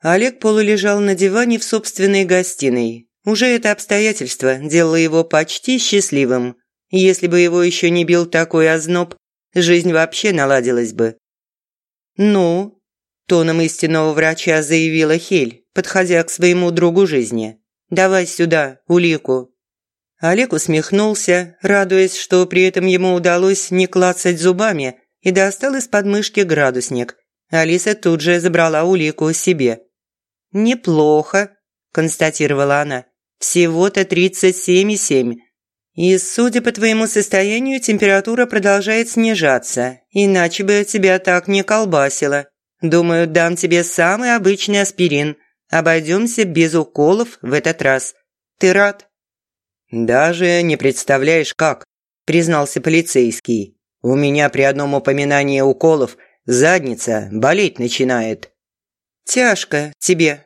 Олег полулежал на диване в собственной гостиной. Уже это обстоятельство делало его почти счастливым. Если бы его еще не бил такой озноб, жизнь вообще наладилась бы. «Ну?» – тоном истинного врача заявила Хель, подходя к своему другу жизни. «Давай сюда, улику». Олег усмехнулся, радуясь, что при этом ему удалось не клацать зубами, и достал из подмышки градусник. Алиса тут же забрала улику себе. «Неплохо», – констатировала она. «Всего-то 37,7. И, судя по твоему состоянию, температура продолжает снижаться, иначе бы тебя так не колбасило. Думаю, дам тебе самый обычный аспирин. Обойдемся без уколов в этот раз. Ты рад?» «Даже не представляешь, как», – признался полицейский. «У меня при одном упоминании уколов задница болеть начинает». «Тяжко тебе», –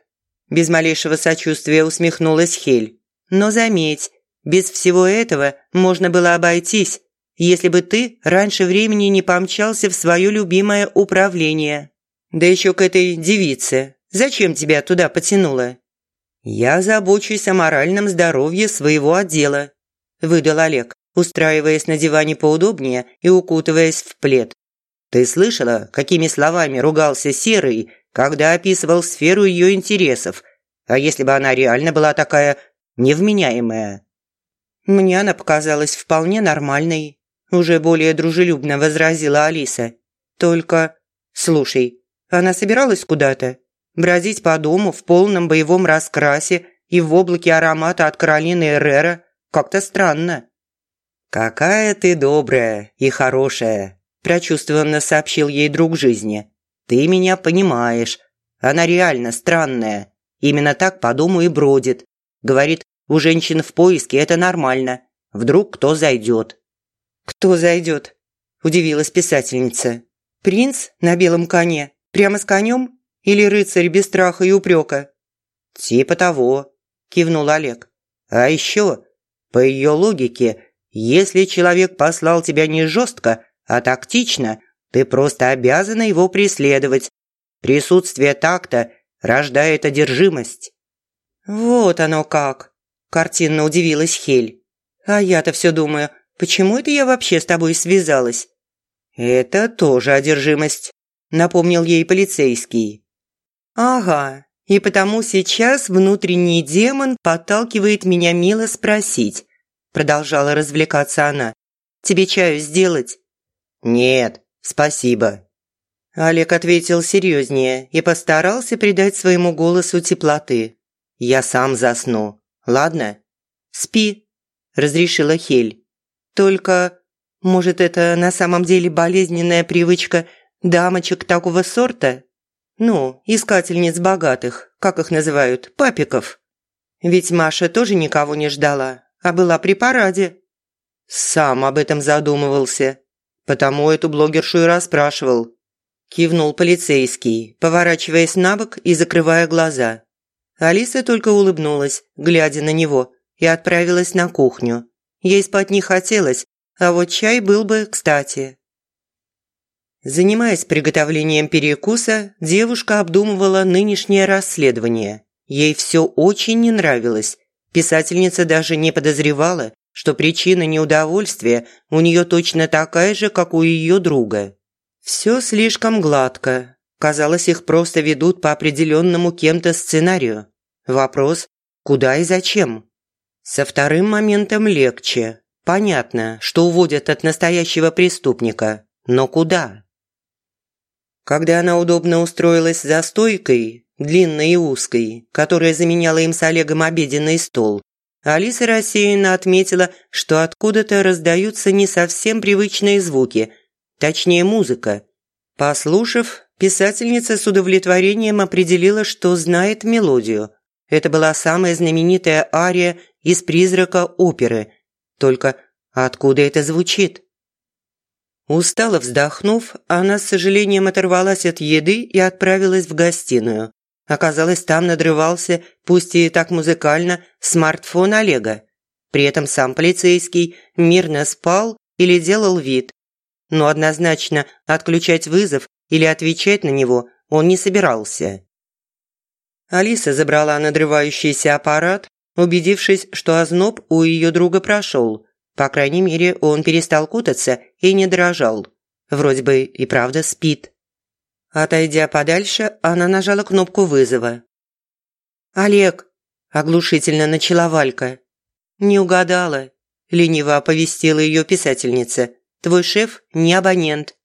без малейшего сочувствия усмехнулась Хель. «Но заметь, без всего этого можно было обойтись, если бы ты раньше времени не помчался в свое любимое управление. Да еще к этой девице. Зачем тебя туда потянуло?» «Я забочусь о моральном здоровье своего отдела», – выдал Олег, устраиваясь на диване поудобнее и укутываясь в плед. «Ты слышала, какими словами ругался Серый, когда описывал сферу ее интересов? А если бы она реально была такая невменяемая?» «Мне она показалась вполне нормальной», – уже более дружелюбно возразила Алиса. «Только, слушай, она собиралась куда-то?» бродить по дому в полном боевом раскрасе и в облаке аромата от Каролины Эррера как-то странно. «Какая ты добрая и хорошая», – прочувствованно сообщил ей друг жизни. «Ты меня понимаешь. Она реально странная. Именно так по дому и бродит. Говорит, у женщин в поиске это нормально. Вдруг кто зайдет». «Кто зайдет?» – удивилась писательница. «Принц на белом коне? Прямо с конем?» Или рыцарь без страха и упрека?» «Типа того», – кивнул Олег. «А еще, по ее логике, если человек послал тебя не жестко, а тактично, ты просто обязана его преследовать. Присутствие такта рождает одержимость». «Вот оно как!» – картинно удивилась Хель. «А я-то все думаю, почему это я вообще с тобой связалась?» «Это тоже одержимость», – напомнил ей полицейский. «Ага, и потому сейчас внутренний демон подталкивает меня мило спросить», продолжала развлекаться она. «Тебе чаю сделать?» «Нет, спасибо». Олег ответил серьезнее и постарался придать своему голосу теплоты. «Я сам засну, ладно?» «Спи», – разрешила Хель. «Только, может, это на самом деле болезненная привычка дамочек такого сорта?» Ну, искательниц богатых, как их называют, папиков. Ведь Маша тоже никого не ждала, а была при параде. Сам об этом задумывался. Потому эту блогершу и расспрашивал. Кивнул полицейский, поворачиваясь на бок и закрывая глаза. Алиса только улыбнулась, глядя на него, и отправилась на кухню. Ей спать не хотелось, а вот чай был бы кстати. Занимаясь приготовлением перекуса, девушка обдумывала нынешнее расследование. Ей все очень не нравилось. Писательница даже не подозревала, что причина неудовольствия у нее точно такая же, как у ее друга. Все слишком гладко. Казалось, их просто ведут по определенному кем-то сценарию. Вопрос – куда и зачем? Со вторым моментом легче. Понятно, что уводят от настоящего преступника. Но куда? Когда она удобно устроилась за стойкой, длинной и узкой, которая заменяла им с Олегом обеденный стол, Алиса рассеянно отметила, что откуда-то раздаются не совсем привычные звуки, точнее музыка. Послушав, писательница с удовлетворением определила, что знает мелодию. Это была самая знаменитая ария из «Призрака оперы». Только откуда это звучит? Устало вздохнув, она с сожалением оторвалась от еды и отправилась в гостиную. Оказалось, там надрывался, пусть и так музыкально, смартфон Олега. При этом сам полицейский мирно спал или делал вид. Но однозначно отключать вызов или отвечать на него он не собирался. Алиса забрала надрывающийся аппарат, убедившись, что озноб у ее друга прошел. По крайней мере, он перестал кутаться и не дрожал. Вроде бы и правда спит. Отойдя подальше, она нажала кнопку вызова. «Олег!» – оглушительно начала Валька. «Не угадала», – лениво оповестила ее писательница. «Твой шеф не абонент».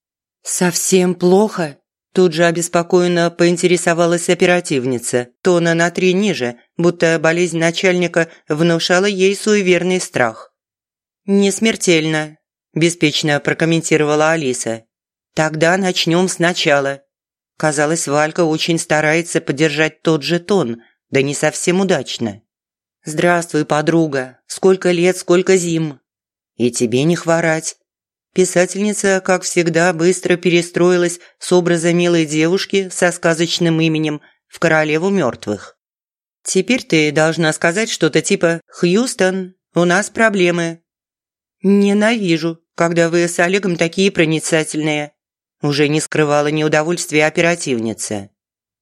«Совсем плохо?» Тут же обеспокоенно поинтересовалась оперативница, тона на три ниже, будто болезнь начальника внушала ей суеверный страх. «Не смертельно», – беспечно прокомментировала Алиса. «Тогда начнем сначала». Казалось, Валька очень старается поддержать тот же тон, да не совсем удачно. «Здравствуй, подруга. Сколько лет, сколько зим. И тебе не хворать. Писательница, как всегда, быстро перестроилась с образа милой девушки со сказочным именем в королеву мертвых. «Теперь ты должна сказать что-то типа «Хьюстон, у нас проблемы». «Ненавижу, когда вы с Олегом такие проницательные», уже не скрывала неудовольствия оперативница.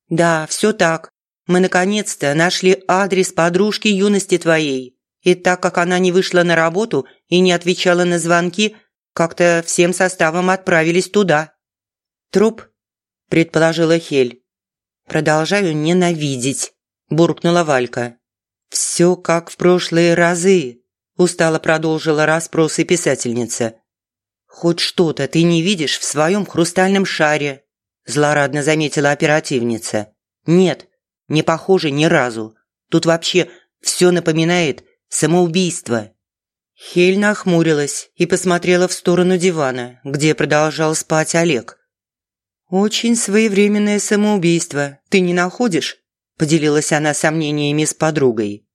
«Да, все так. Мы наконец-то нашли адрес подружки юности твоей. И так как она не вышла на работу и не отвечала на звонки, как-то всем составом отправились туда. Труп, предположила Хель. Продолжаю ненавидеть, буркнула Валька. Все как в прошлые разы, устало продолжила расспросы писательница. Хоть что-то ты не видишь в своем хрустальном шаре, злорадно заметила оперативница. Нет, не похоже ни разу. Тут вообще все напоминает самоубийство. Хель нахмурилась и посмотрела в сторону дивана, где продолжал спать Олег. «Очень своевременное самоубийство, ты не находишь?» – поделилась она сомнениями с подругой.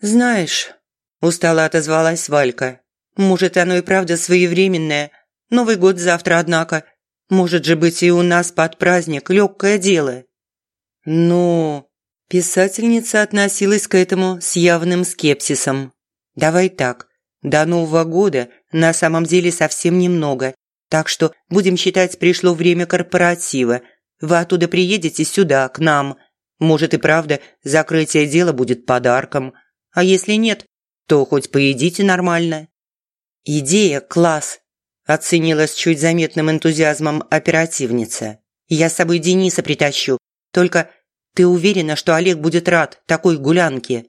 «Знаешь», – устало отозвалась Валька, – «может, оно и правда своевременное. Новый год завтра, однако. Может же быть и у нас под праздник легкое дело». «Ну...» Писательница относилась к этому с явным скепсисом. «Давай так, до Нового года на самом деле совсем немного, так что, будем считать, пришло время корпоратива. Вы оттуда приедете сюда, к нам. Может и правда, закрытие дела будет подарком. А если нет, то хоть поедите нормально». «Идея – класс», – оценила с чуть заметным энтузиазмом оперативница. «Я с собой Дениса притащу. Только ты уверена, что Олег будет рад такой гулянке?»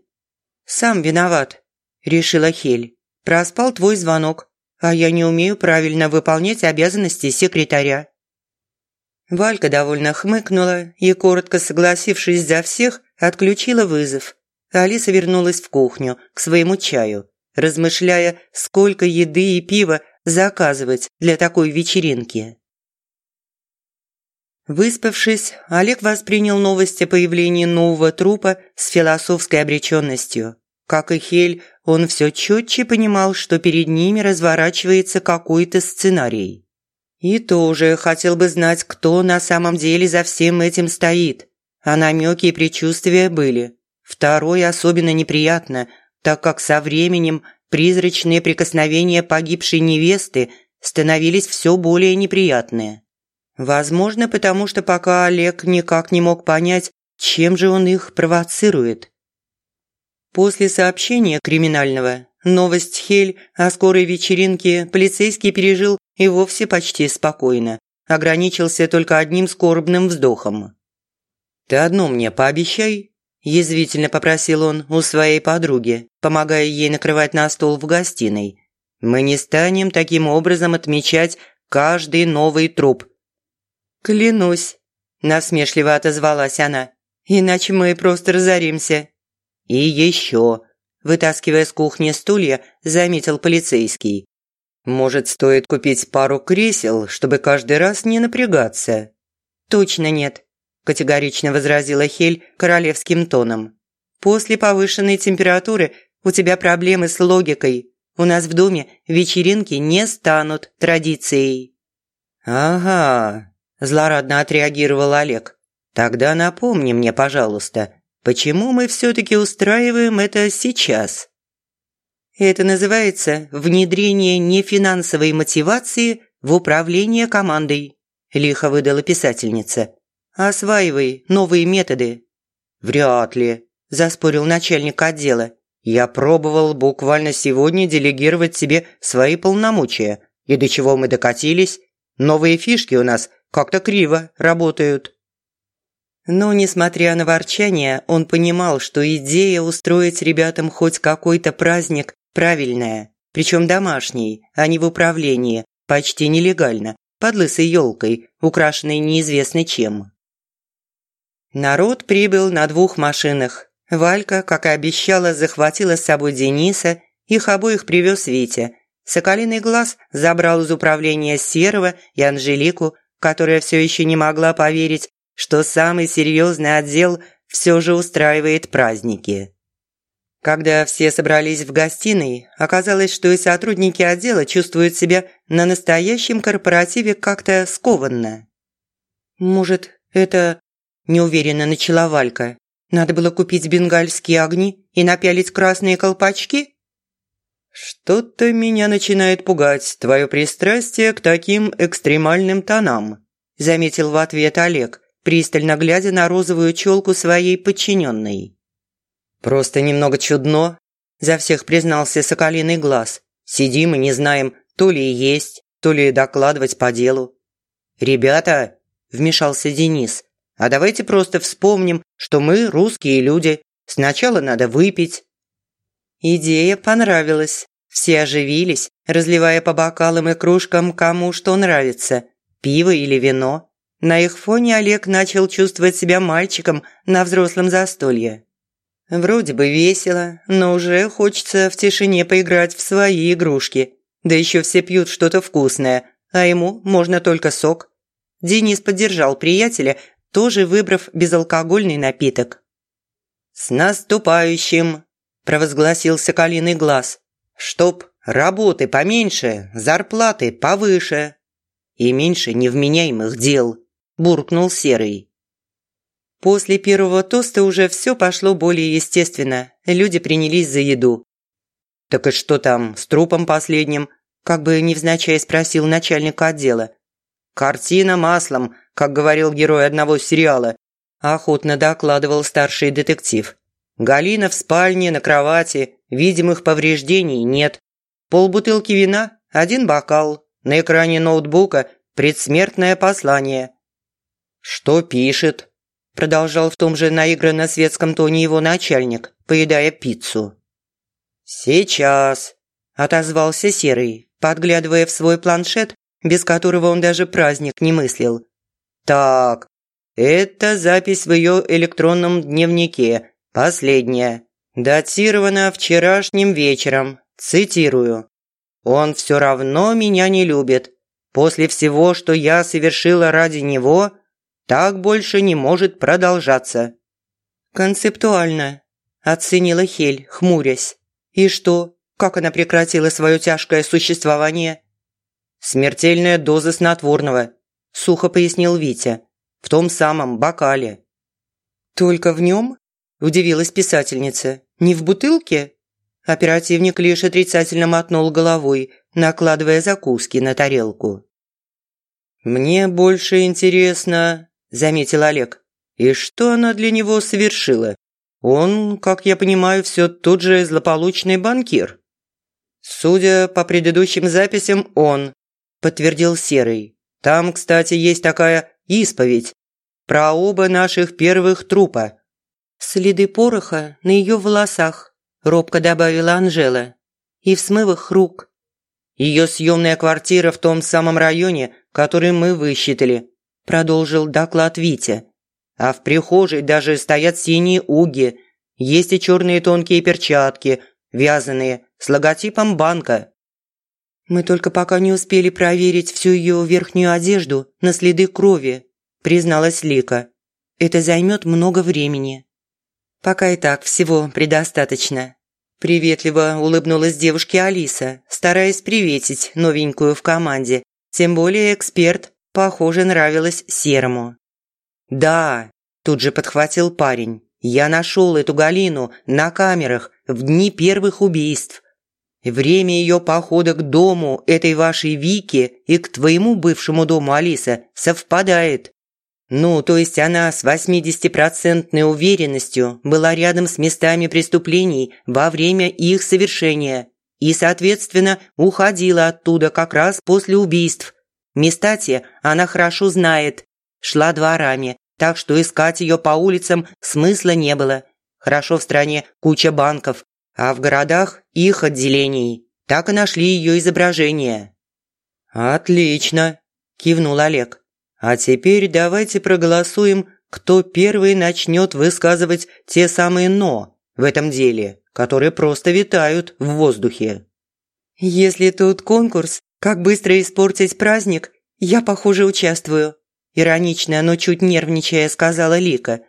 «Сам виноват», – решила Хель. Проспал твой звонок, а я не умею правильно выполнять обязанности секретаря». Валька довольно хмыкнула и, коротко согласившись за всех, отключила вызов. Алиса вернулась в кухню к своему чаю, размышляя, сколько еды и пива заказывать для такой вечеринки. Выспавшись, Олег воспринял новость о появлении нового трупа с философской обреченностью. Как и Хель, он все четче понимал, что перед ними разворачивается какой-то сценарий. И тоже хотел бы знать, кто на самом деле за всем этим стоит. А намеки и предчувствия были. Второй особенно неприятно, так как со временем призрачные прикосновения погибшей невесты становились все более неприятные. Возможно, потому что пока Олег никак не мог понять, чем же он их провоцирует. После сообщения криминального новость Хель о скорой вечеринке полицейский пережил и вовсе почти спокойно. Ограничился только одним скорбным вздохом. «Ты одно мне пообещай», – язвительно попросил он у своей подруги, помогая ей накрывать на стол в гостиной. «Мы не станем таким образом отмечать каждый новый труп». «Клянусь», – насмешливо отозвалась она, – «иначе мы просто разоримся». «И еще», – вытаскивая с кухни стулья, заметил полицейский. «Может, стоит купить пару кресел, чтобы каждый раз не напрягаться?» «Точно нет», – категорично возразила Хель королевским тоном. «После повышенной температуры у тебя проблемы с логикой. У нас в доме вечеринки не станут традицией». «Ага», – злорадно отреагировал Олег. «Тогда напомни мне, пожалуйста, Почему мы все-таки устраиваем это сейчас? Это называется внедрение нефинансовой мотивации в управление командой, лихо выдала писательница. Осваивай новые методы. «Вряд ли», – заспорил начальник отдела. «Я пробовал буквально сегодня делегировать себе свои полномочия. И до чего мы докатились? Новые фишки у нас как-то криво работают». Но, несмотря на ворчание, он понимал, что идея устроить ребятам хоть какой-то праздник правильная, причем домашний, а не в управлении, почти нелегально, под лысой елкой, украшенной неизвестно чем. Народ прибыл на двух машинах. Валька, как и обещала, захватила с собой Дениса, их обоих привез Витя. Соколиный глаз забрал из управления Серого и Анжелику, которая все еще не могла поверить, что самый серьезный отдел все же устраивает праздники. Когда все собрались в гостиной, оказалось, что и сотрудники отдела чувствуют себя на настоящем корпоративе как-то скованно. «Может, это...» – неуверенно начала Валька. «Надо было купить бенгальские огни и напялить красные колпачки?» «Что-то меня начинает пугать твое пристрастие к таким экстремальным тонам», – заметил в ответ Олег, пристально глядя на розовую челку своей подчиненной. «Просто немного чудно», – за всех признался Соколиный глаз. «Сидим и не знаем, то ли есть, то ли докладывать по делу». «Ребята», – вмешался Денис, – «а давайте просто вспомним, что мы русские люди. Сначала надо выпить». Идея понравилась. Все оживились, разливая по бокалам и кружкам кому что нравится – пиво или вино. На их фоне Олег начал чувствовать себя мальчиком на взрослом застолье. Вроде бы весело, но уже хочется в тишине поиграть в свои игрушки. Да еще все пьют что-то вкусное, а ему можно только сок. Денис поддержал приятеля, тоже выбрав безалкогольный напиток. «С наступающим!» – провозгласил Соколиный глаз. «Чтоб работы поменьше, зарплаты повыше и меньше невменяемых дел», – буркнул Серый. После первого тоста уже все пошло более естественно. Люди принялись за еду. «Так и что там с трупом последним?» Как бы невзначай спросил начальник отдела. «Картина маслом», как говорил герой одного сериала. Охотно докладывал старший детектив. Галина в спальне, на кровати, видимых повреждений нет. Полбутылки вина, один бокал. На экране ноутбука предсмертное послание. «Что пишет?» Продолжал в том же наигранно светском тоне его начальник, поедая пиццу. «Сейчас», – отозвался Серый, подглядывая в свой планшет, без которого он даже праздник не мыслил. «Так, это запись в ее электронном дневнике, последняя, датирована вчерашним вечером, цитирую. «Он все равно меня не любит. После всего, что я совершила ради него, так больше не может продолжаться». «Концептуально», – оценила Хель, хмурясь. «И что? Как она прекратила свое тяжкое существование?» «Смертельная доза снотворного», – сухо пояснил Витя. «В том самом бокале». «Только в нем?» – удивилась писательница. «Не в бутылке?» Оперативник лишь отрицательно мотнул головой, накладывая закуски на тарелку. «Мне больше интересно, заметил Олег. «И что она для него совершила? Он, как я понимаю, все тот же злополучный банкир». «Судя по предыдущим записям, он», – подтвердил Серый. «Там, кстати, есть такая исповедь про оба наших первых трупа». «Следы пороха на ее волосах», – робко добавила Анжела. «И в смывах рук». «Ее съемная квартира в том самом районе, который мы высчитали продолжил доклад Витя. А в прихожей даже стоят синие уги. Есть и черные тонкие перчатки, вязаные, с логотипом банка. Мы только пока не успели проверить всю ее верхнюю одежду на следы крови, призналась Лика. Это займет много времени. Пока и так всего предостаточно. Приветливо улыбнулась девушке Алиса, стараясь приветить новенькую в команде. Тем более эксперт похоже, нравилось Серому. «Да», – тут же подхватил парень, – «я нашел эту Галину на камерах в дни первых убийств. Время ее похода к дому этой вашей Вики и к твоему бывшему дому, Алиса, совпадает. Ну, то есть она с 80-процентной уверенностью была рядом с местами преступлений во время их совершения и, соответственно, уходила оттуда как раз после убийств. Места те она хорошо знает, шла дворами, так что искать ее по улицам смысла не было. Хорошо в стране куча банков, а в городах их отделений. Так и нашли ее изображение. «Отлично», – кивнул Олег. А теперь давайте проголосуем, кто первый начнет высказывать те самые «но» в этом деле, которые просто витают в воздухе. «Если тут конкурс, как быстро испортить праздник, я, похоже, участвую», иронично, но чуть нервничая сказала Лика.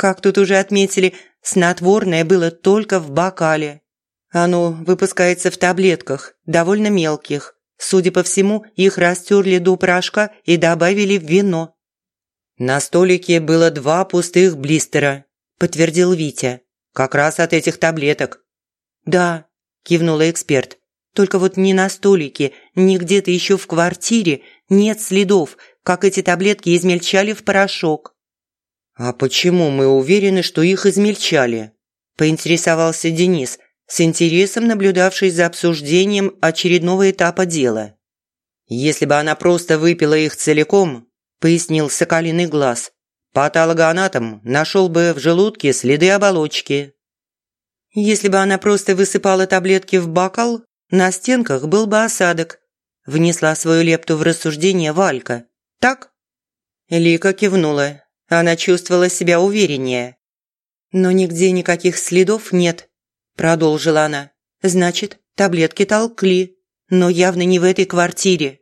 «Как тут уже отметили, снотворное было только в бокале. Оно выпускается в таблетках, довольно мелких, Судя по всему, их растерли до порошка и добавили в вино. «На столике было два пустых блистера», – подтвердил Витя. «Как раз от этих таблеток». «Да», – кивнула эксперт. «Только вот ни на столике, ни где-то еще в квартире нет следов, как эти таблетки измельчали в порошок». «А почему мы уверены, что их измельчали?» – поинтересовался Денис – с интересом наблюдавший за обсуждением очередного этапа дела. «Если бы она просто выпила их целиком», – пояснил Соколиный глаз, «патологоанатом нашел бы в желудке следы оболочки». «Если бы она просто высыпала таблетки в бокал, на стенках был бы осадок», – внесла свою лепту в рассуждение Валька. «Так?» Лика кивнула. Она чувствовала себя увереннее. «Но нигде никаких следов нет», продолжила она. «Значит, таблетки толкли, но явно не в этой квартире».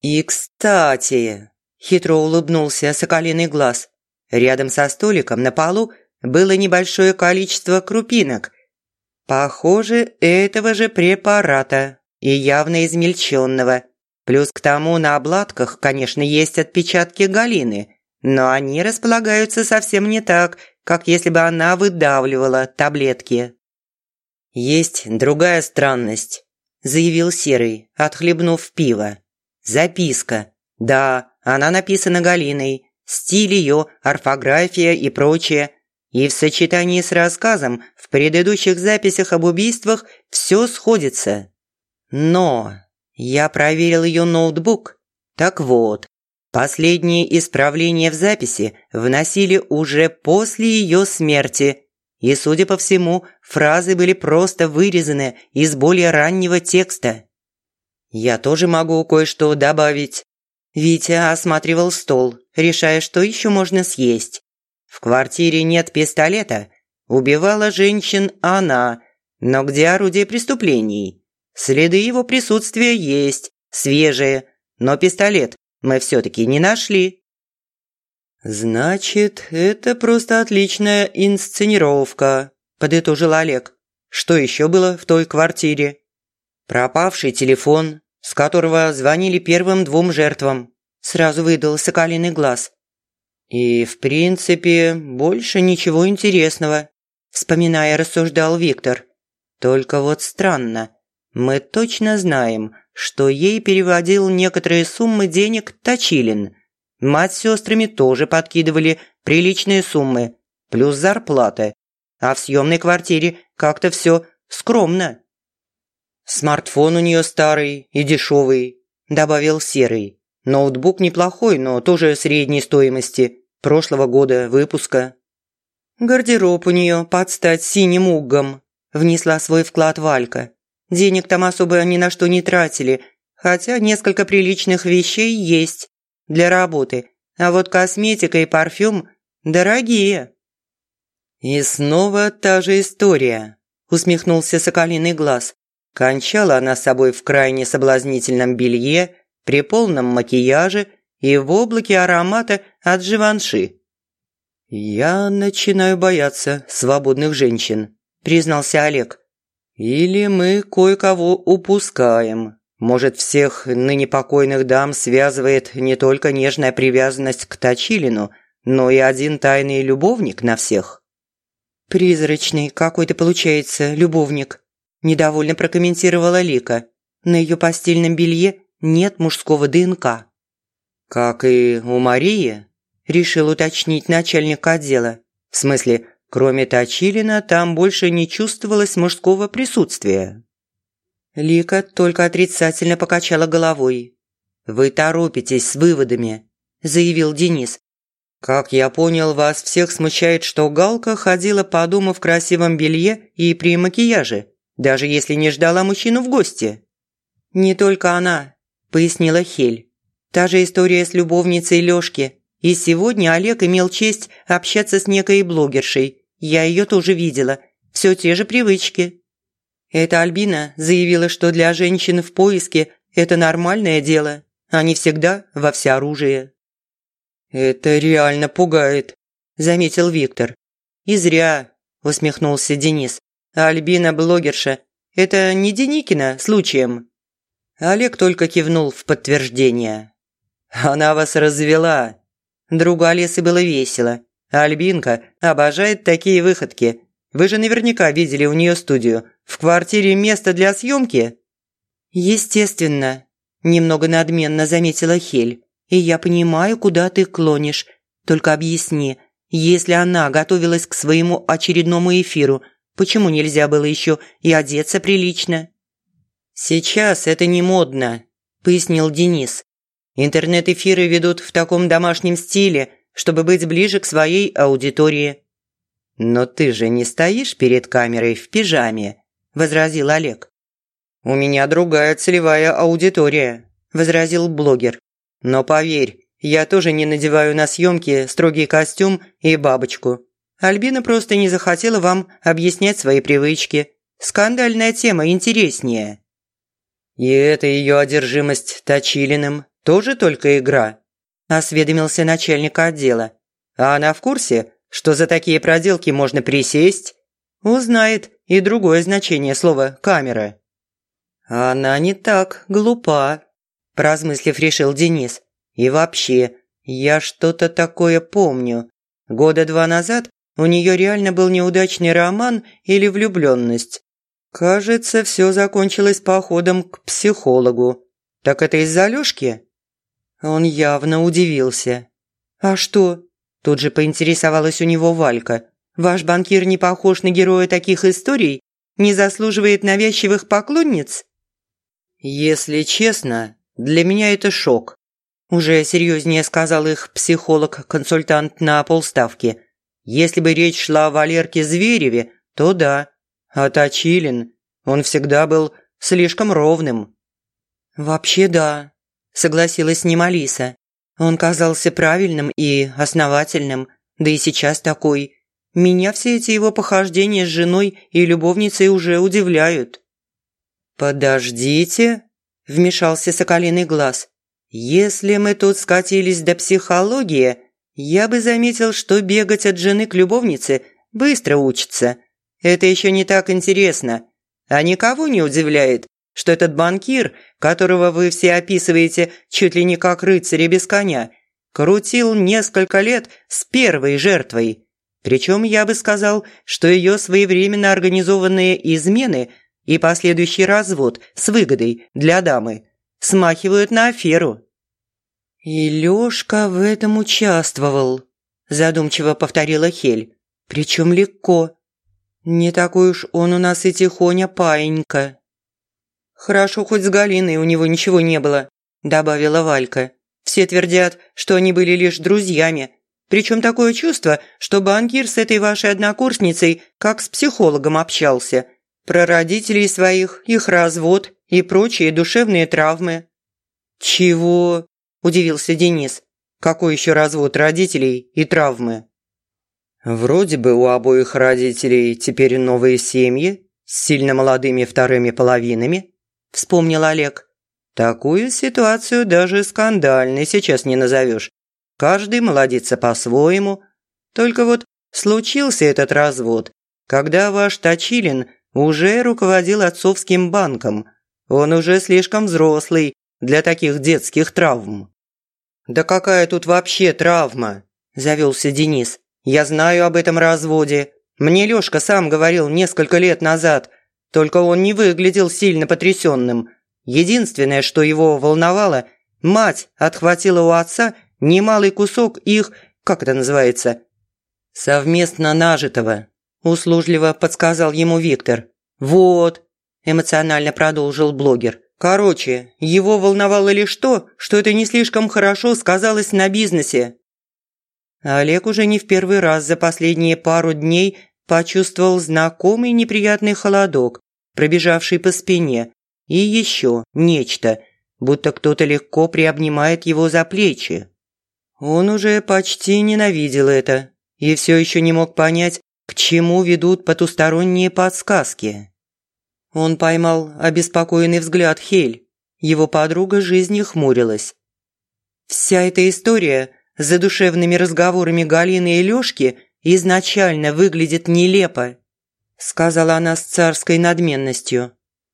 «И кстати», – хитро улыбнулся соколиный глаз, рядом со столиком на полу было небольшое количество крупинок. Похоже, этого же препарата и явно измельченного. Плюс к тому на обладках, конечно, есть отпечатки Галины, но они располагаются совсем не так, как если бы она выдавливала таблетки. «Есть другая странность», – заявил Серый, отхлебнув пиво. «Записка. Да, она написана Галиной. Стиль ее, орфография и прочее. И в сочетании с рассказом в предыдущих записях об убийствах все сходится. Но я проверил ее ноутбук. Так вот, последние исправления в записи вносили уже после ее смерти – и, судя по всему, фразы были просто вырезаны из более раннего текста. «Я тоже могу кое-что добавить». Витя осматривал стол, решая, что еще можно съесть. В квартире нет пистолета. Убивала женщин она. Но где орудие преступлений? Следы его присутствия есть, свежие. Но пистолет мы все-таки не нашли. «Значит, это просто отличная инсценировка», – подытожил Олег. «Что еще было в той квартире?» «Пропавший телефон, с которого звонили первым двум жертвам», – сразу выдал соколиный глаз. «И, в принципе, больше ничего интересного», – вспоминая, рассуждал Виктор. «Только вот странно. Мы точно знаем, что ей переводил некоторые суммы денег Точилин – Мать с сестрами тоже подкидывали приличные суммы, плюс зарплаты. А в съемной квартире как-то все скромно. «Смартфон у нее старый и дешевый», – добавил Серый. «Ноутбук неплохой, но тоже средней стоимости, прошлого года выпуска». «Гардероб у нее под стать синим угом», – внесла свой вклад Валька. «Денег там особо ни на что не тратили, хотя несколько приличных вещей есть для работы, а вот косметика и парфюм дорогие». «И снова та же история», – усмехнулся Соколиный глаз. Кончала она с собой в крайне соблазнительном белье, при полном макияже и в облаке аромата от Живанши. «Я начинаю бояться свободных женщин», – признался Олег. «Или мы кое-кого упускаем». Может, всех ныне покойных дам связывает не только нежная привязанность к Точилину, но и один тайный любовник на всех? «Призрачный какой-то получается любовник», – недовольно прокомментировала Лика. «На ее постельном белье нет мужского ДНК». «Как и у Марии?» – решил уточнить начальник отдела. В смысле, кроме Точилина, там больше не чувствовалось мужского присутствия. Лика только отрицательно покачала головой. «Вы торопитесь с выводами», – заявил Денис. «Как я понял, вас всех смущает, что Галка ходила по дому в красивом белье и при макияже, даже если не ждала мужчину в гости». «Не только она», – пояснила Хель. «Та же история с любовницей Лёшки. И сегодня Олег имел честь общаться с некой блогершей. Я ее тоже видела. Все те же привычки». Эта Альбина заявила, что для женщин в поиске это нормальное дело. Они всегда во всеоружие. «Это реально пугает», – заметил Виктор. «И зря», – усмехнулся Денис. «Альбина-блогерша. Это не Деникина случаем?» Олег только кивнул в подтверждение. «Она вас развела». Другу Олесы было весело. Альбинка обожает такие выходки. Вы же наверняка видели у нее студию. В квартире место для съемки?» «Естественно», – немного надменно заметила Хель. «И я понимаю, куда ты клонишь. Только объясни, если она готовилась к своему очередному эфиру, почему нельзя было еще и одеться прилично?» «Сейчас это не модно», – пояснил Денис. «Интернет-эфиры ведут в таком домашнем стиле, чтобы быть ближе к своей аудитории». «Но ты же не стоишь перед камерой в пижаме», – возразил Олег. «У меня другая целевая аудитория», – возразил блогер. «Но поверь, я тоже не надеваю на съемки строгий костюм и бабочку. Альбина просто не захотела вам объяснять свои привычки. Скандальная тема интереснее». «И это ее одержимость Точилиным тоже только игра?» – осведомился начальник отдела. «А она в курсе, что за такие проделки можно присесть?» Узнает и другое значение слова «камера». «Она не так глупа», – поразмыслив, решил Денис. «И вообще, я что-то такое помню. Года два назад у нее реально был неудачный роман или влюбленность. Кажется, все закончилось походом к психологу. Так это из-за Лёшки?» Он явно удивился. «А что?» – тут же поинтересовалась у него Валька. Ваш банкир не похож на героя таких историй? Не заслуживает навязчивых поклонниц?» «Если честно, для меня это шок», – уже серьезнее сказал их психолог-консультант на полставки. «Если бы речь шла о Валерке Звереве, то да. А Точилин, он всегда был слишком ровным». «Вообще да», – согласилась с ним Алиса. «Он казался правильным и основательным, да и сейчас такой. Меня все эти его похождения с женой и любовницей уже удивляют». «Подождите», – вмешался Соколиный глаз. «Если мы тут скатились до психологии, я бы заметил, что бегать от жены к любовнице быстро учится. Это еще не так интересно. А никого не удивляет, что этот банкир, которого вы все описываете чуть ли не как рыцаря без коня, крутил несколько лет с первой жертвой. Причем я бы сказал, что ее своевременно организованные измены и последующий развод с выгодой для дамы смахивают на аферу. «И Лёшка в этом участвовал», – задумчиво повторила Хель. «Причем легко. Не такой уж он у нас и тихоня паинька». «Хорошо, хоть с Галиной у него ничего не было», – добавила Валька. «Все твердят, что они были лишь друзьями, причем такое чувство, что банкир с этой вашей однокурсницей как с психологом общался. Про родителей своих, их развод и прочие душевные травмы». «Чего?» – удивился Денис. «Какой еще развод родителей и травмы?» «Вроде бы у обоих родителей теперь новые семьи с сильно молодыми вторыми половинами», – вспомнил Олег. «Такую ситуацию даже скандальной сейчас не назовешь. Каждый молодится по-своему. Только вот случился этот развод, когда ваш Точилин уже руководил отцовским банком. Он уже слишком взрослый для таких детских травм. «Да какая тут вообще травма?» – завелся Денис. «Я знаю об этом разводе. Мне Лёшка сам говорил несколько лет назад, только он не выглядел сильно потрясенным. Единственное, что его волновало, мать отхватила у отца немалый кусок их как это называется?» «Совместно нажитого», – услужливо подсказал ему Виктор. «Вот», – эмоционально продолжил блогер. «Короче, его волновало лишь то, что это не слишком хорошо сказалось на бизнесе». Олег уже не в первый раз за последние пару дней почувствовал знакомый неприятный холодок, пробежавший по спине, и еще нечто, будто кто-то легко приобнимает его за плечи. Он уже почти ненавидел это и все еще не мог понять, к чему ведут потусторонние подсказки. Он поймал обеспокоенный взгляд Хель. Его подруга жизни хмурилась. Вся эта история с задушевными разговорами Галины и Лёшки изначально выглядит нелепо, сказала она с царской надменностью.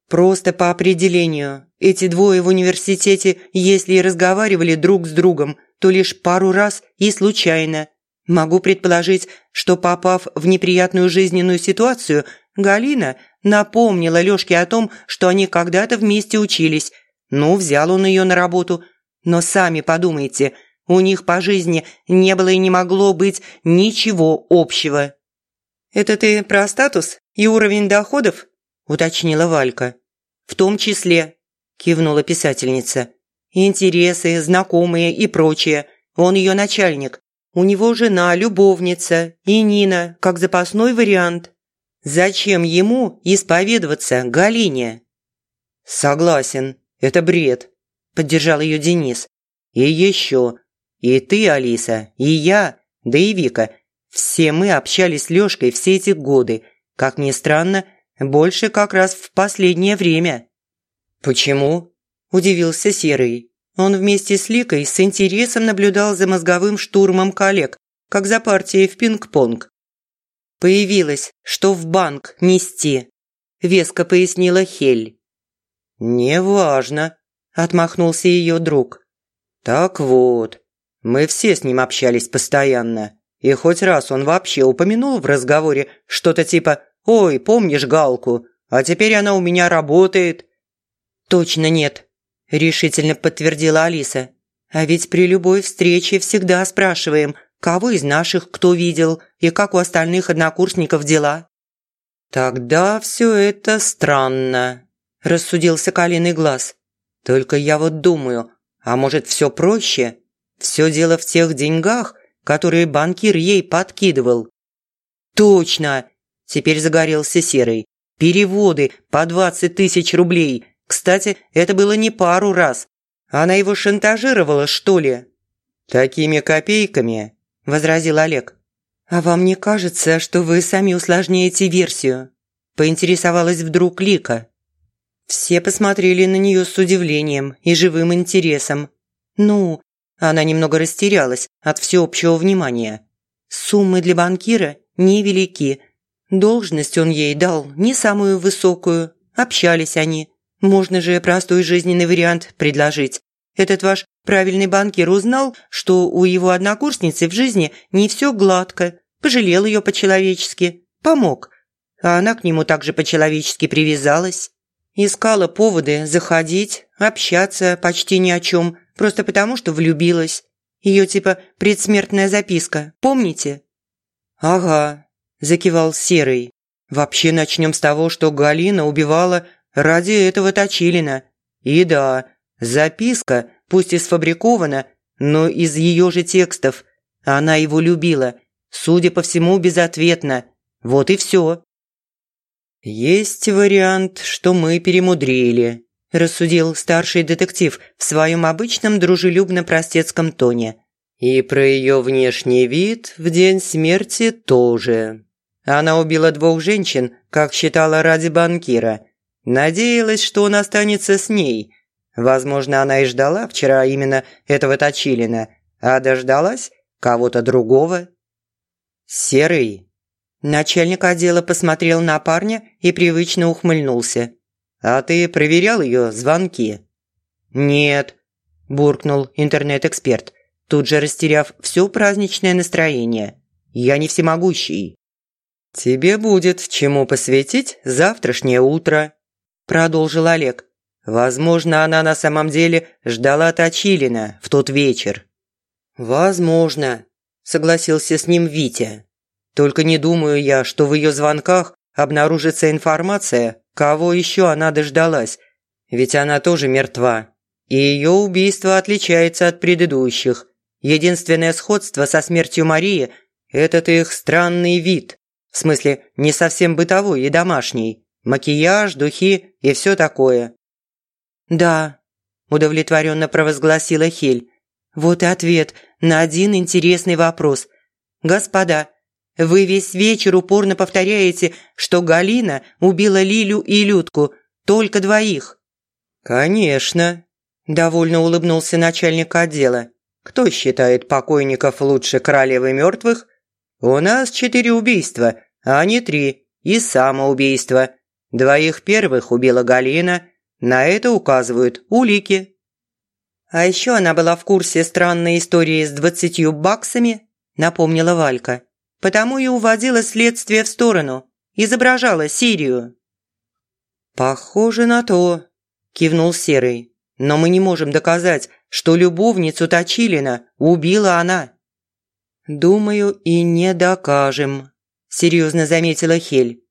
Просто по определению, эти двое в университете, если и разговаривали друг с другом, то лишь пару раз и случайно. Могу предположить, что попав в неприятную жизненную ситуацию, Галина напомнила Лёшке о том, что они когда-то вместе учились. Ну, взял он её на работу. Но сами подумайте, у них по жизни не было и не могло быть ничего общего. «Это ты про статус и уровень доходов?» – уточнила Валька. «В том числе», – кивнула писательница. «Интересы, знакомые и прочее. Он ее начальник. У него жена, любовница и Нина, как запасной вариант. Зачем ему исповедоваться Галине?» «Согласен, это бред», – поддержал ее Денис. «И еще, и ты, Алиса, и я, да и Вика, все мы общались с Лёшкой все эти годы, как ни странно, больше как раз в последнее время». «Почему?» – удивился Серый. Он вместе с Ликой с интересом наблюдал за мозговым штурмом коллег, как за партией в пинг-понг. «Появилось, что в банк нести», – веско пояснила Хель. «Неважно», – отмахнулся ее друг. «Так вот, мы все с ним общались постоянно. И хоть раз он вообще упомянул в разговоре что-то типа «Ой, помнишь Галку? А теперь она у меня работает». «Точно нет», – решительно подтвердила Алиса. «А ведь при любой встрече всегда спрашиваем, кого из наших кто видел и как у остальных однокурсников дела». «Тогда все это странно», – рассудился Калиный глаз. «Только я вот думаю, а может все проще?» Все дело в тех деньгах, которые банкир ей подкидывал. Точно! Теперь загорелся Серый. Переводы по 20 тысяч рублей. Кстати, это было не пару раз. Она его шантажировала, что ли? Такими копейками, возразил Олег. А вам не кажется, что вы сами усложняете версию? Поинтересовалась вдруг Лика. Все посмотрели на нее с удивлением и живым интересом. Ну, она немного растерялась от всеобщего внимания. Суммы для банкира невелики. Должность он ей дал не самую высокую. Общались они. Можно же простой жизненный вариант предложить. Этот ваш правильный банкир узнал, что у его однокурсницы в жизни не все гладко. Пожалел ее по-человечески. Помог. А она к нему также по-человечески привязалась. Искала поводы заходить, общаться почти ни о чем – Просто потому, что влюбилась. Ее типа предсмертная записка, помните?» «Ага», – закивал Серый. «Вообще начнем с того, что Галина убивала ради этого Точилина. И да, записка, пусть и сфабрикована, но из ее же текстов. Она его любила, судя по всему, безответно. Вот и все». «Есть вариант, что мы перемудрили», – рассудил старший детектив в своем обычном дружелюбно-простецком тоне. «И про ее внешний вид в день смерти тоже. Она убила двух женщин, как считала ради банкира. Надеялась, что он останется с ней. Возможно, она и ждала вчера именно этого Точилина, а дождалась кого-то другого». «Серый». Начальник отдела посмотрел на парня и привычно ухмыльнулся. «А ты проверял ее звонки?» «Нет», – буркнул интернет-эксперт, тут же растеряв все праздничное настроение. «Я не всемогущий». «Тебе будет чему посвятить завтрашнее утро», – продолжил Олег. «Возможно, она на самом деле ждала Точилина в тот вечер». «Возможно», – согласился с ним Витя. «Только не думаю я, что в ее звонках обнаружится информация, кого еще она дождалась, ведь она тоже мертва. И ее убийство отличается от предыдущих. Единственное сходство со смертью Марии – этот их странный вид. В смысле, не совсем бытовой и домашний. Макияж, духи и все такое. «Да», – удовлетворенно провозгласила Хель. «Вот и ответ на один интересный вопрос. Господа, вы весь вечер упорно повторяете, что Галина убила Лилю и Людку, только двоих». «Конечно», – довольно улыбнулся начальник отдела. «Кто считает покойников лучше королевы мертвых? У нас четыре убийства, а не три, и самоубийство. Двоих первых убила Галина, на это указывают улики». «А еще она была в курсе странной истории с двадцатью баксами», – напомнила Валька потому и уводила следствие в сторону, изображала Сирию». «Похоже на то», – кивнул Серый. «Но мы не можем доказать, что любовницу Точилина убила она». «Думаю, и не докажем», – серьезно заметила Хель.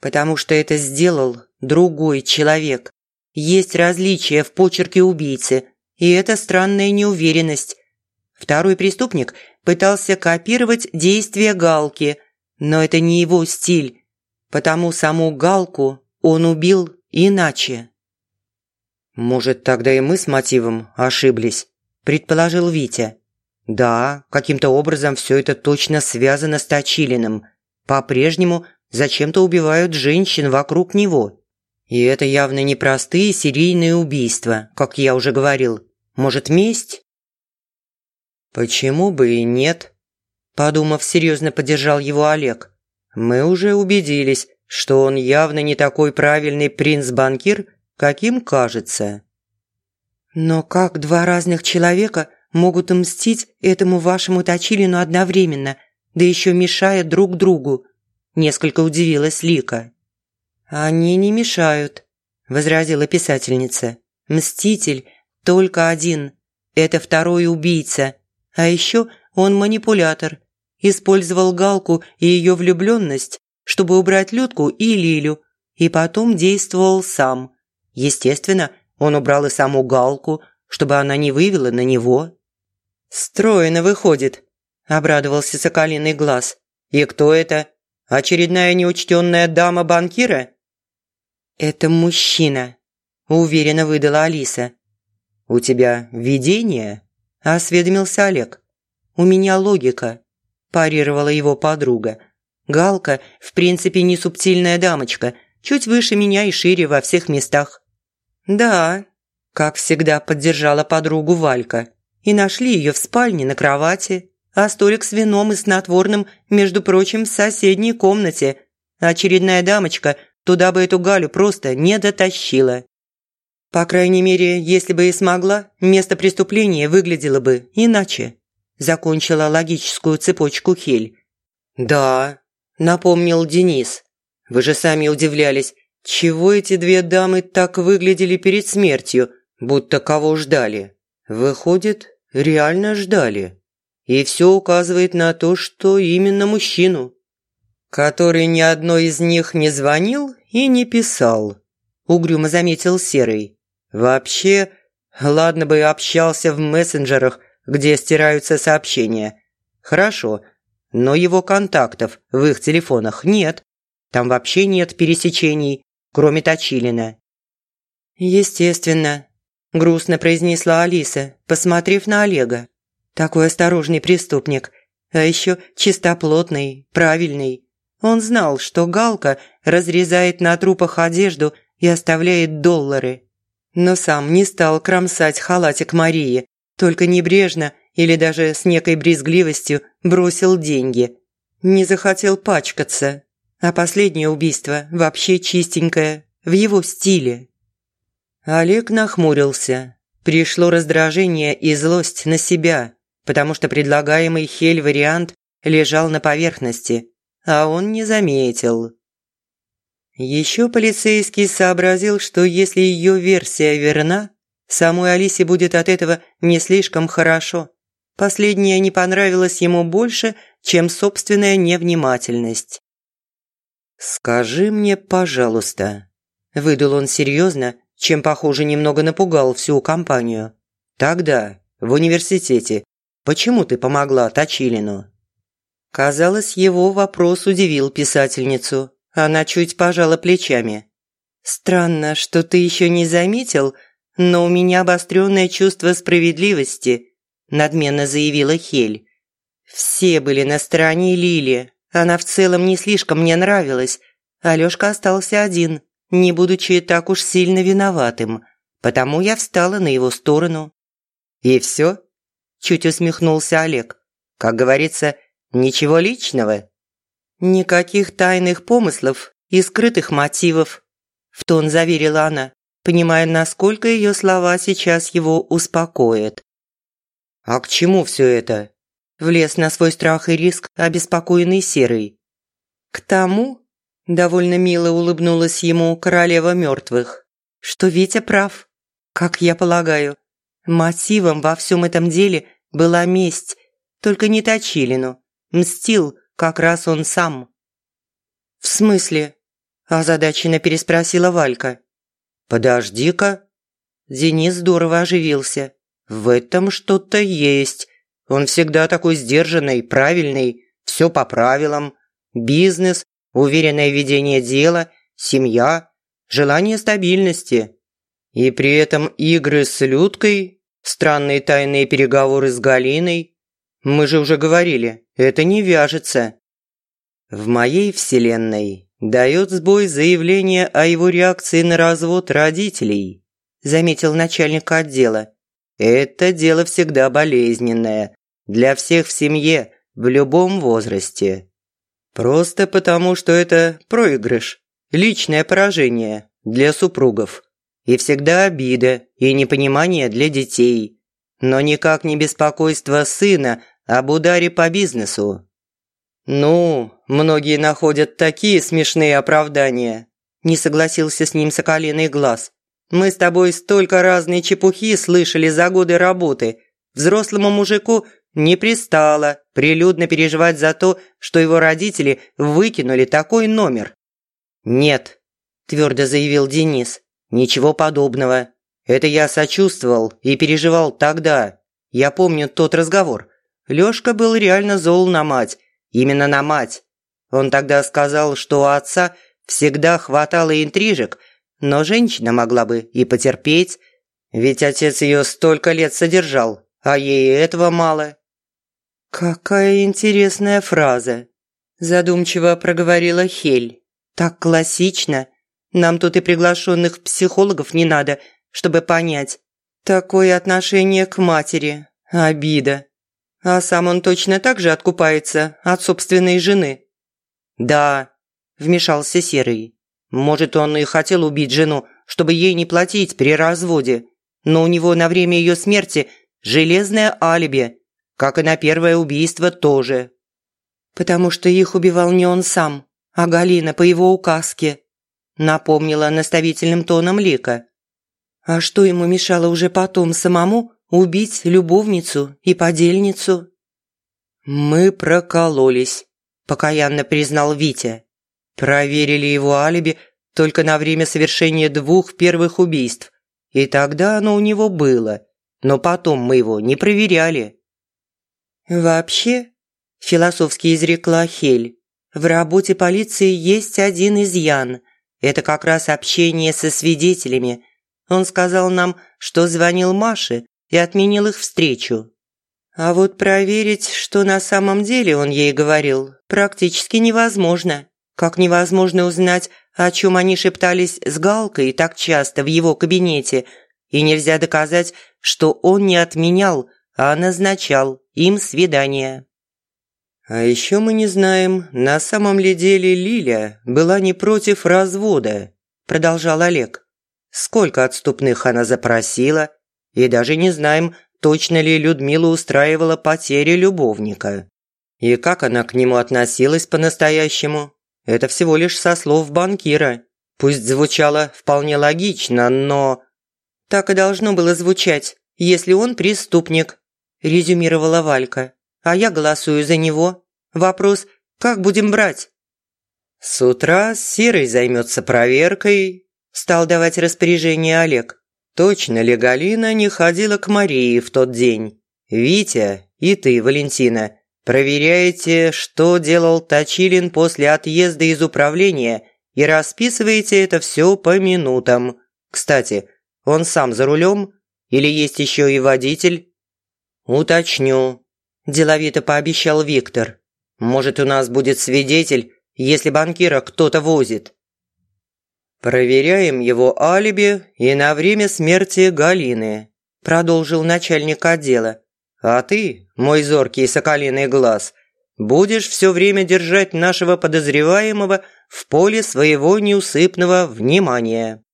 «Потому что это сделал другой человек. Есть различия в почерке убийцы, и это странная неуверенность. Второй преступник пытался копировать действия Галки, но это не его стиль, потому саму Галку он убил иначе. «Может, тогда и мы с мотивом ошиблись», – предположил Витя. «Да, каким-то образом все это точно связано с Точилиным. По-прежнему зачем-то убивают женщин вокруг него. И это явно не простые серийные убийства, как я уже говорил. Может, месть?» «Почему бы и нет?» Подумав, серьезно поддержал его Олег. «Мы уже убедились, что он явно не такой правильный принц-банкир, каким кажется». «Но как два разных человека могут мстить этому вашему Точилину одновременно, да еще мешая друг другу?» Несколько удивилась Лика. «Они не мешают», – возразила писательница. «Мститель только один. Это второй убийца, а еще он манипулятор. Использовал Галку и ее влюбленность, чтобы убрать Людку и Лилю, и потом действовал сам. Естественно, он убрал и саму Галку, чтобы она не вывела на него. «Стройно выходит», – обрадовался Соколиный глаз. «И кто это? Очередная неучтенная дама банкира?» «Это мужчина», – уверенно выдала Алиса. «У тебя видение?» – осведомился Олег. «У меня логика», – парировала его подруга. «Галка, в принципе, не субтильная дамочка, чуть выше меня и шире во всех местах». «Да», – как всегда поддержала подругу Валька. «И нашли ее в спальне на кровати, а столик с вином и снотворным, между прочим, в соседней комнате. Очередная дамочка туда бы эту Галю просто не дотащила». По крайней мере, если бы и смогла, место преступления выглядело бы иначе. Закончила логическую цепочку Хель. «Да», – напомнил Денис. «Вы же сами удивлялись, чего эти две дамы так выглядели перед смертью, будто кого ждали? Выходит, реально ждали. И все указывает на то, что именно мужчину, который ни одной из них не звонил и не писал», – угрюмо заметил Серый. Вообще, ладно бы общался в мессенджерах, где стираются сообщения. Хорошо, но его контактов в их телефонах нет. Там вообще нет пересечений, кроме Точилина. «Естественно», – грустно произнесла Алиса, посмотрев на Олега. «Такой осторожный преступник, а еще чистоплотный, правильный. Он знал, что Галка разрезает на трупах одежду и оставляет доллары но сам не стал кромсать халатик Марии, только небрежно или даже с некой брезгливостью бросил деньги. Не захотел пачкаться, а последнее убийство вообще чистенькое, в его стиле. Олег нахмурился. Пришло раздражение и злость на себя, потому что предлагаемый Хель вариант лежал на поверхности, а он не заметил. Еще полицейский сообразил, что если ее версия верна, самой Алисе будет от этого не слишком хорошо. Последнее не понравилось ему больше, чем собственная невнимательность. «Скажи мне, пожалуйста», – выдал он серьезно, чем, похоже, немного напугал всю компанию. «Тогда, в университете, почему ты помогла Точилину?» Казалось, его вопрос удивил писательницу. Она чуть пожала плечами. «Странно, что ты еще не заметил, но у меня обостренное чувство справедливости», надменно заявила Хель. Все были на стороне Лили. Она в целом не слишком мне нравилась. Алёшка остался один, не будучи так уж сильно виноватым. Потому я встала на его сторону. «И все?» – чуть усмехнулся Олег. «Как говорится, ничего личного?» «Никаких тайных помыслов и скрытых мотивов», – в тон заверила она, понимая, насколько ее слова сейчас его успокоят. «А к чему все это?» Влез на свой страх и риск обеспокоенный Серый. «К тому», – довольно мило улыбнулась ему королева мертвых, – «что Витя прав, как я полагаю. Мотивом во всем этом деле была месть, только не Точилину. Мстил как раз он сам». «В смысле?» – озадаченно переспросила Валька. «Подожди-ка». Денис здорово оживился. В этом что-то есть. Он всегда такой сдержанный, правильный, все по правилам. Бизнес, уверенное ведение дела, семья, желание стабильности. И при этом игры с Людкой, странные тайные переговоры с Галиной. Мы же уже говорили, это не вяжется. В моей вселенной дает сбой заявление о его реакции на развод родителей, заметил начальник отдела. Это дело всегда болезненное. Для всех в семье, в любом возрасте. Просто потому, что это проигрыш, личное поражение для супругов. И всегда обида и непонимание для детей. Но никак не беспокойство сына об ударе по бизнесу. «Ну, многие находят такие смешные оправдания», – не согласился с ним Соколиный глаз. Мы с тобой столько разной чепухи слышали за годы работы. Взрослому мужику не пристало прилюдно переживать за то, что его родители выкинули такой номер. «Нет», – твердо заявил Денис, – «ничего подобного. Это я сочувствовал и переживал тогда. Я помню тот разговор. Лёшка был реально зол на мать, именно на мать. Он тогда сказал, что у отца всегда хватало интрижек – но женщина могла бы и потерпеть, ведь отец ее столько лет содержал, а ей этого мало. «Какая интересная фраза», – задумчиво проговорила Хель. «Так классично. Нам тут и приглашенных психологов не надо, чтобы понять. Такое отношение к матери. Обида. А сам он точно так же откупается от собственной жены». «Да», – вмешался Серый. Может, он и хотел убить жену, чтобы ей не платить при разводе. Но у него на время ее смерти железное алиби, как и на первое убийство тоже. Потому что их убивал не он сам, а Галина по его указке, напомнила наставительным тоном Лика. А что ему мешало уже потом самому убить любовницу и подельницу? «Мы прокололись», – покаянно признал Витя. Проверили его алиби только на время совершения двух первых убийств. И тогда оно у него было, но потом мы его не проверяли. «Вообще», – философски изрекла Хель, – «в работе полиции есть один изъян. Это как раз общение со свидетелями. Он сказал нам, что звонил Маше и отменил их встречу. А вот проверить, что на самом деле он ей говорил, практически невозможно как невозможно узнать, о чем они шептались с Галкой так часто в его кабинете, и нельзя доказать, что он не отменял, а назначал им свидание. «А еще мы не знаем, на самом ли деле Лиля была не против развода», продолжал Олег. «Сколько отступных она запросила, и даже не знаем, точно ли Людмила устраивала потери любовника. И как она к нему относилась по-настоящему, это всего лишь со слов банкира. Пусть звучало вполне логично, но... Так и должно было звучать, если он преступник. – резюмировала Валька. «А я голосую за него. Вопрос – как будем брать?» «С утра Серый займется проверкой», – стал давать распоряжение Олег. «Точно ли Галина не ходила к Марии в тот день? Витя и ты, Валентина, проверяете, что делал Точилин после отъезда из управления и расписываете это все по минутам. Кстати, он сам за рулем или есть еще и водитель?» «Уточню», – деловито пообещал Виктор. «Может, у нас будет свидетель, если банкира кто-то возит?» «Проверяем его алиби и на время смерти Галины», – продолжил начальник отдела. «А ты, мой зоркий соколиный глаз, будешь все время держать нашего подозреваемого в поле своего неусыпного внимания».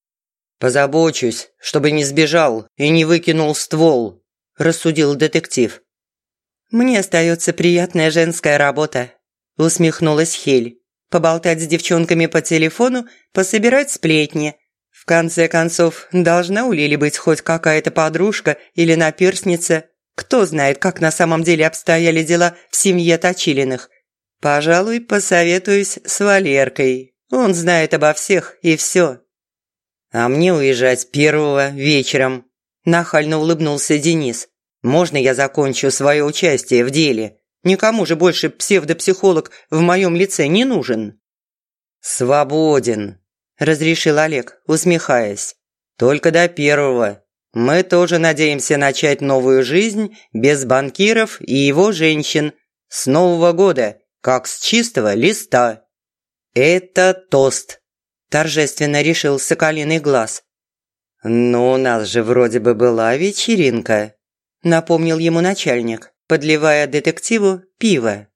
«Позабочусь, чтобы не сбежал и не выкинул ствол», – рассудил детектив. «Мне остается приятная женская работа», – усмехнулась Хель. «Поболтать с девчонками по телефону, пособирать сплетни. В конце концов, должна у Лили быть хоть какая-то подружка или наперсница. Кто знает, как на самом деле обстояли дела в семье Точилиных. Пожалуй, посоветуюсь с Валеркой. Он знает обо всех и все». «А мне уезжать первого вечером», – нахально улыбнулся Денис. «Можно я закончу свое участие в деле? Никому же больше псевдопсихолог в моем лице не нужен». «Свободен», – разрешил Олег, усмехаясь. «Только до первого. Мы тоже надеемся начать новую жизнь без банкиров и его женщин. С Нового года, как с чистого листа». «Это тост», торжественно решил Соколиный глаз. «Ну, у нас же вроде бы была вечеринка», – напомнил ему начальник, подливая детективу пиво.